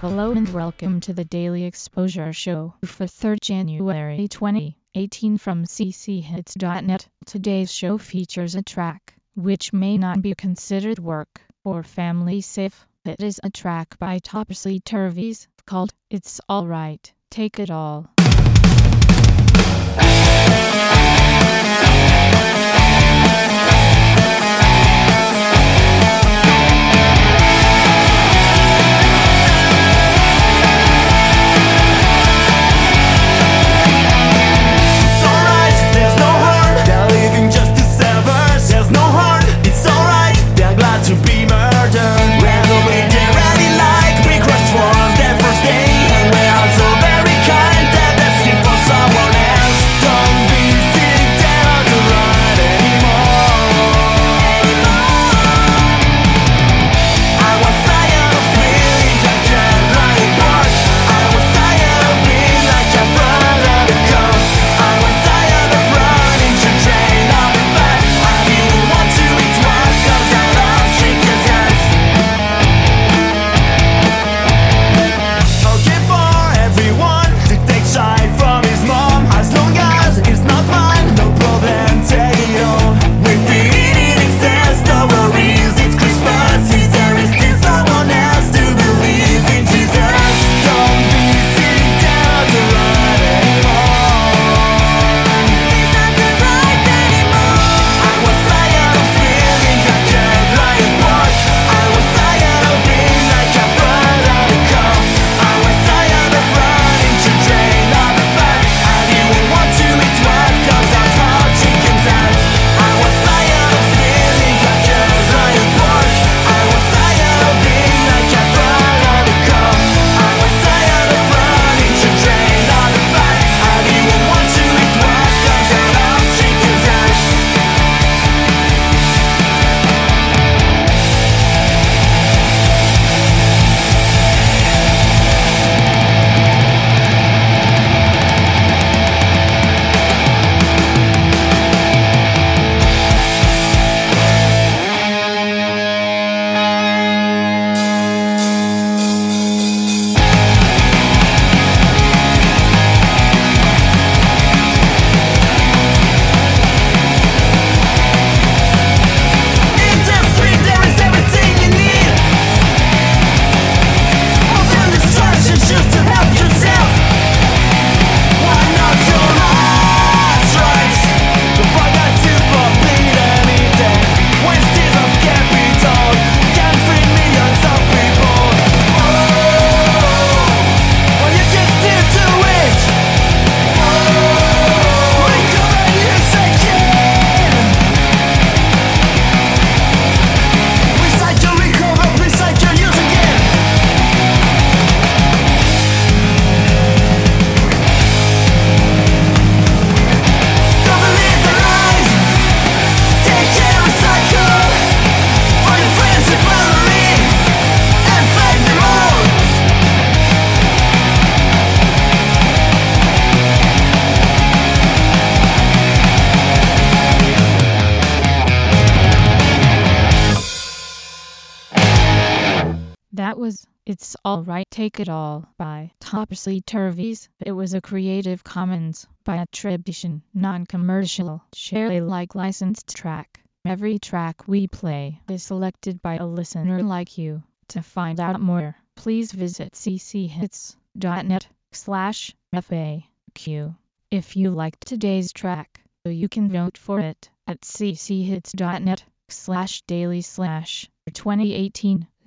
Hello and welcome to the Daily Exposure Show for 3rd January 2018 from cchits.net. Today's show features a track which may not be considered work or family safe. It is a track by Topsy Turvies called It's Alright, Take It All. That was It's Alright Take It All by Topsy Turvies. It was a Creative Commons by attribution, non-commercial, share Alike licensed track. Every track we play is selected by a listener like you. To find out more, please visit cchits.net slash FAQ. If you liked today's track, you can vote for it at cchits.net slash daily slash 2018